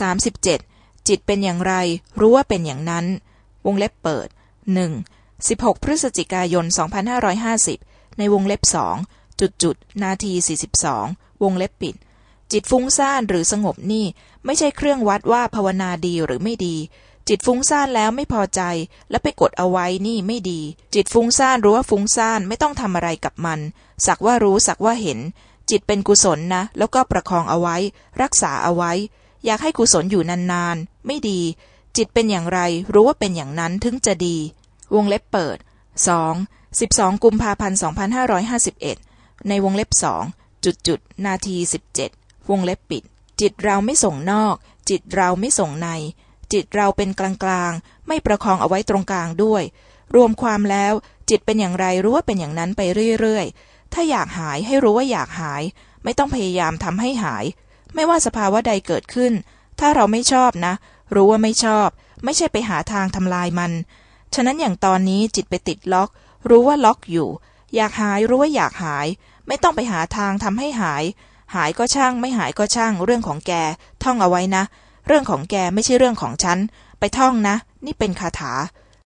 สามสิบเจ็ดจิตเป็นอย่างไร รู้ว่าเป็นอย่างนั้น วงเล็บเปิดหนึ่งสิบหกพฤศจิกายนสองพันห้าร้อยห้าสิบในวงเล็บสองจุดจุดนาทีสี่สิบสองวงเล็บปิด จิตฟุ้งซ่านหรือสงบนี่ ไม่ใช่เครื่องวัดว่าภาวนาดีหรือไม่ดี จิตฟุ้งซ่านแล้วไม่พอใจ แล้วไปกดเอาไว้นี่ไม่ดี จิตฟุ้งซ่านรู้ว่าฟุ้งซ่านไม่ต้องทำอะไรกับมัน สักว่ารู้สักว่าเห็น จิตเป็นกุศลนะ แล้วก็ประคองเอาไว้ รักษาเอาไว้ อยากให้กุศลอยู่นานๆ ไม่ดี จิตเป็นอย่างไร รู้ว่าเป็นอย่างนั้นถึงจะดี วงเล็บเปิด 2. 12 กุมภาพันธ์ 2551 ในวงเล็บสองจุดจุดนาที 17 วงเล็บปิด จิตเราไม่ส่งนอก จิตเราไม่ส่งใน จิตเราเป็นกลางกลางไม่ประคองเอาไว้ตรงกลางด้วย รวมความแล้ว จิตเป็นอย่างไรรู้ว่าเป็นอย่างนั้นไปเรื่อยๆ ถ้าอยากหายให้รู้ว่าอยากหาย ไม่ต้องพยายามทำให้หาย ไม่ว่าสภาวะใดเกิดขึ้น ถ้าเราไม่ชอบนะ รู้ว่าไม่ชอบ ไม่ใช่ไปหาทางทำลายมัน ฉะนั้นอย่างตอนนี้จิตไปติดล็อก รู้ว่าล็อกอยู่ อยากหายรู้ว่าอยากหาย ไม่ต้องไปหาทางทำให้หาย หายก็ช่าง ไม่หายก็ช่าง เรื่องของแก ท่องเอาไว้นะ เรื่องของแกไม่ใช่เรื่องของฉัน ไปท่องนะ นี่เป็นคาถา